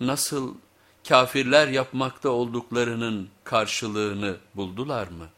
nasıl kafirler yapmakta olduklarının karşılığını buldular mı?